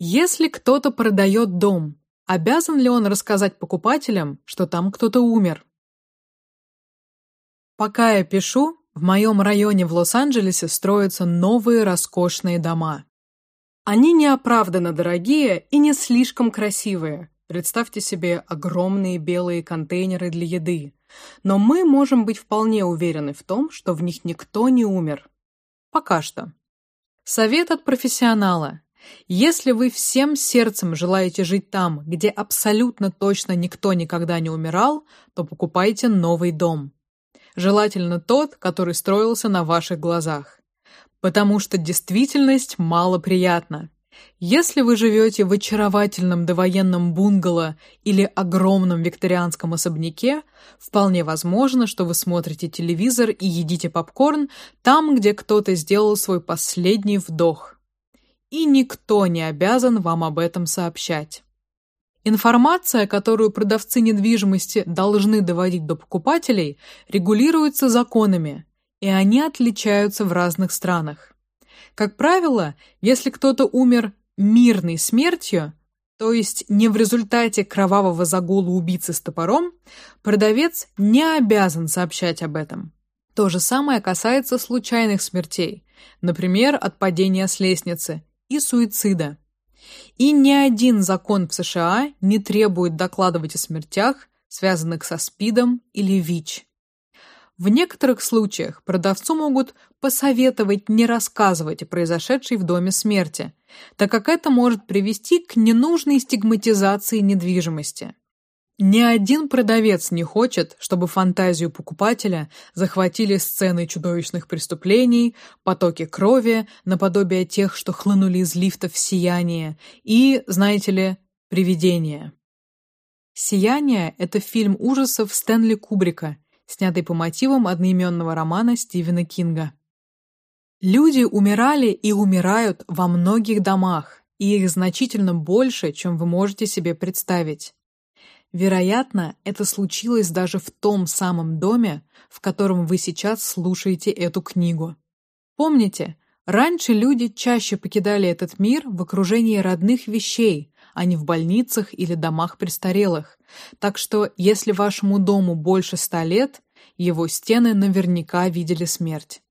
Если кто-то продает дом, обязан ли он рассказать покупателям, что там кто-то умер? Пока я пишу, в моем районе в Лос-Анджелесе строятся новые роскошные дома. Они неоправданно дорогие и не слишком красивые. Представьте себе огромные белые контейнеры для еды. Но мы можем быть вполне уверены в том, что в них никто не умер. Пока что. Совет от профессионала. Если вы всем сердцем желаете жить там, где абсолютно точно никто никогда не умирал, то покупайте новый дом желательно тот, который строился на ваших глазах. Потому что действительность мало приятна. Если вы живете в очаровательном довоенном бунгало или огромном викторианском особняке, вполне возможно, что вы смотрите телевизор и едите попкорн там, где кто-то сделал свой последний вдох. И никто не обязан вам об этом сообщать. Информация, которую продавцы недвижимости должны доводить до покупателей, регулируется законами, и они отличаются в разных странах. Как правило, если кто-то умер мирной смертью, то есть не в результате кровавого загула убийцы с топором, продавец не обязан сообщать об этом. То же самое касается случайных смертей, например, от падения с лестницы, и суицида. И ни один закон в США не требует докладывать о смертях, связанных со СПИДом или ВИЧ. В некоторых случаях продавцу могут посоветовать не рассказывать о произошедшей в доме смерти, так как это может привести к ненужной стигматизации недвижимости. Ни один продавец не хочет, чтобы фантазию покупателя захватили сцены чудовищных преступлений, потоки крови, наподобие тех, что хлынули из лифта в «Сияние», и, знаете ли, привидения. «Сияние» — это фильм ужасов Стэнли Кубрика, снятый по мотивам одноименного романа Стивена Кинга. Люди умирали и умирают во многих домах, и их значительно больше, чем вы можете себе представить. Вероятно, это случилось даже в том самом доме, в котором вы сейчас слушаете эту книгу. Помните, раньше люди чаще покидали этот мир в окружении родных вещей, а не в больницах или домах престарелых. Так что, если вашему дому больше ста лет, его стены наверняка видели смерть.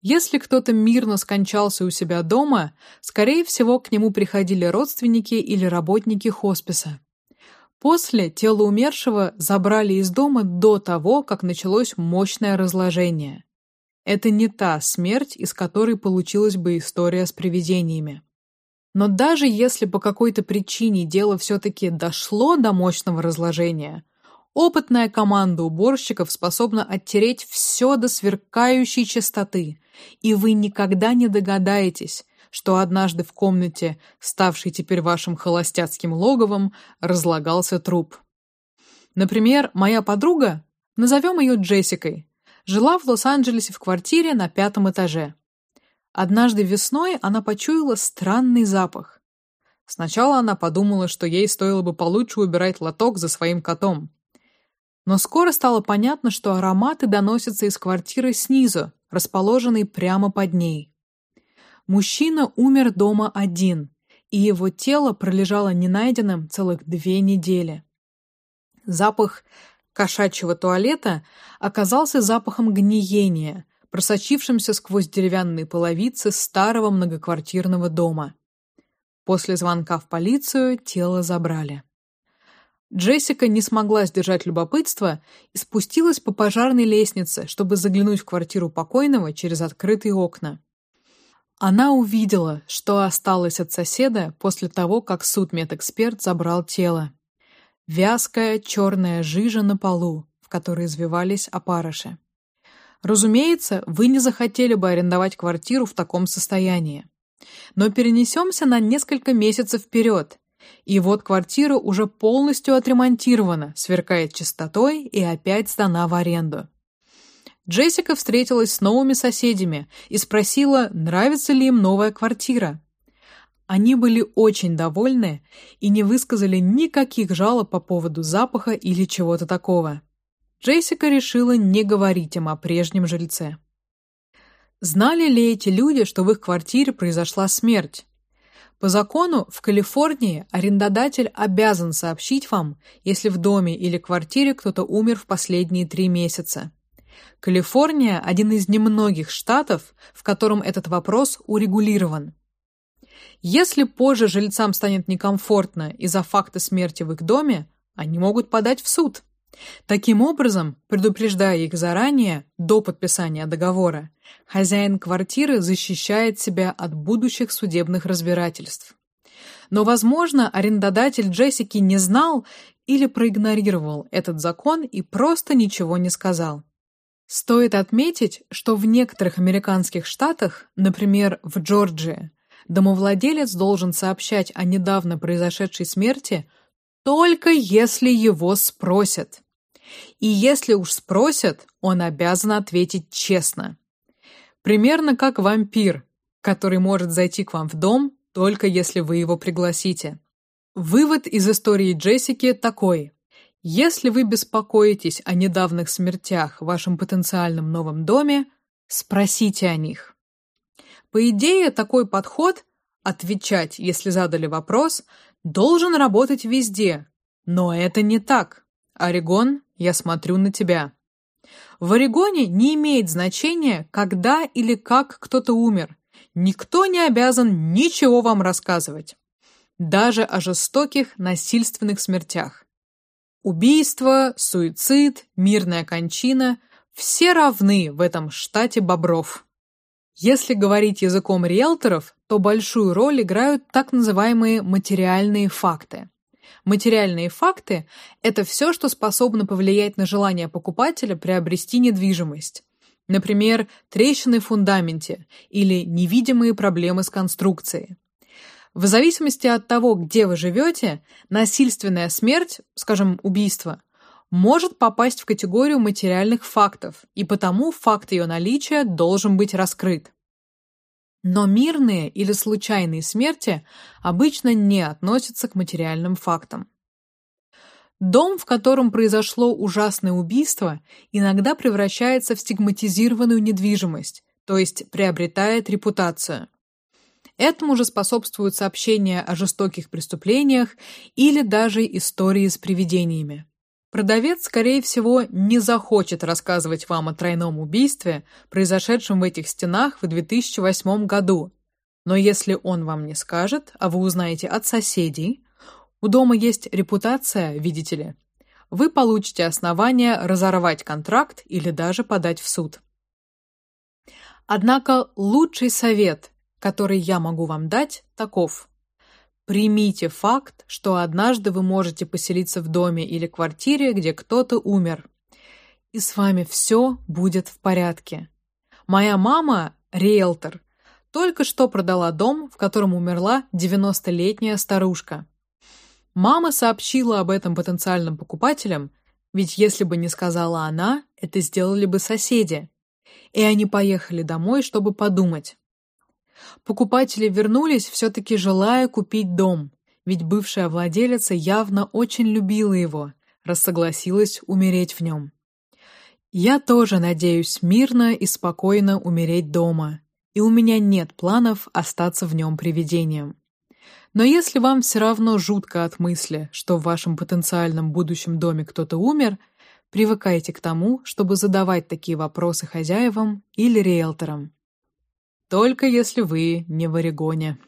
Если кто-то мирно скончался у себя дома, скорее всего, к нему приходили родственники или работники хосписа. После тело умершего забрали из дома до того, как началось мощное разложение. Это не та смерть, из которой получилась бы история с привидениями. Но даже если по какой-то причине дело все-таки дошло до мощного разложения, опытная команда уборщиков способна оттереть все до сверкающей чистоты, и вы никогда не догадаетесь, что однажды в комнате, ставшей теперь вашим холостяцким логовом, разлагался труп. Например, моя подруга, назовем ее Джессикой, жила в Лос-Анджелесе в квартире на пятом этаже. Однажды весной она почуяла странный запах. Сначала она подумала, что ей стоило бы получше убирать лоток за своим котом. Но скоро стало понятно, что ароматы доносятся из квартиры снизу, расположенной прямо под ней. Мужчина умер дома один, и его тело пролежало ненайденным целых две недели. Запах кошачьего туалета оказался запахом гниения, просочившимся сквозь деревянные половицы старого многоквартирного дома. После звонка в полицию тело забрали. Джессика не смогла сдержать любопытство и спустилась по пожарной лестнице, чтобы заглянуть в квартиру покойного через открытые окна. Она увидела, что осталось от соседа после того, как судмедэксперт забрал тело. Вязкая черная жижа на полу, в которой извивались опарыши. Разумеется, вы не захотели бы арендовать квартиру в таком состоянии. Но перенесемся на несколько месяцев вперед, и вот квартира уже полностью отремонтирована, сверкает чистотой и опять сдана в аренду. Джессика встретилась с новыми соседями и спросила, нравится ли им новая квартира. Они были очень довольны и не высказали никаких жалоб по поводу запаха или чего-то такого. Джессика решила не говорить им о прежнем жильце. Знали ли эти люди, что в их квартире произошла смерть? По закону в Калифорнии арендодатель обязан сообщить вам, если в доме или квартире кто-то умер в последние три месяца. Калифорния один из немногих штатов, в котором этот вопрос урегулирован. Если позже жильцам станет некомфортно из-за факта смерти в их доме, они могут подать в суд. Таким образом, предупреждая их заранее, до подписания договора, хозяин квартиры защищает себя от будущих судебных разбирательств. Но, возможно, арендодатель Джессики не знал или проигнорировал этот закон и просто ничего не сказал. Стоит отметить, что в некоторых американских штатах, например, в Джорджии, домовладелец должен сообщать о недавно произошедшей смерти только если его спросят. И если уж спросят, он обязан ответить честно. Примерно как вампир, который может зайти к вам в дом только если вы его пригласите. Вывод из истории Джессики такой: если вы беспокоитесь о недавних смертях в вашем потенциальном новом доме, спросите о них. По идее, такой подход отвечать, если задали вопрос, должен работать везде. Но это не так. Орегон, я смотрю на тебя. В Орегоне не имеет значения, когда или как кто-то умер. Никто не обязан ничего вам рассказывать. Даже о жестоких насильственных смертях. Убийство, суицид, мирная кончина все равны в этом штате бобров. Если говорить языком риэлторов, то большую роль играют так называемые материальные факты. Материальные факты это все, что способно повлиять на желание покупателя приобрести недвижимость. Например, трещины в фундаменте или невидимые проблемы с конструкцией. В зависимости от того, где вы живете, насильственная смерть, скажем, убийство, может попасть в категорию материальных фактов, и потому факт ее наличия должен быть раскрыт. Но мирные или случайные смерти обычно не относятся к материальным фактам. Дом, в котором произошло ужасное убийство, иногда превращается в стигматизированную недвижимость, то есть приобретает репутацию. Этому же способствуют сообщения о жестоких преступлениях или даже истории с привидениями. Продавец, скорее всего, не захочет рассказывать вам о тройном убийстве, произошедшем в этих стенах в 2008 году. Но если он вам не скажет, а вы узнаете от соседей, у дома есть репутация, видите ли, вы получите основание разорвать контракт или даже подать в суд. Однако лучший совет, который я могу вам дать, таков: Примите факт, что однажды вы можете поселиться в доме или квартире, где кто-то умер. И с вами все будет в порядке. Моя мама, риэлтор, только что продала дом, в котором умерла 90-летняя старушка. Мама сообщила об этом потенциальным покупателям, ведь если бы не сказала она, это сделали бы соседи. И они поехали домой, чтобы подумать. Покупатели вернулись, все-таки желая купить дом, ведь бывшая владелица явно очень любила его, раз согласилась умереть в нем. Я тоже надеюсь мирно и спокойно умереть дома, и у меня нет планов остаться в нем привидением. Но если вам все равно жутко от мысли, что в вашем потенциальном будущем доме кто-то умер, привыкайте к тому, чтобы задавать такие вопросы хозяевам или риэлторам. Только если вы не в Орегоне.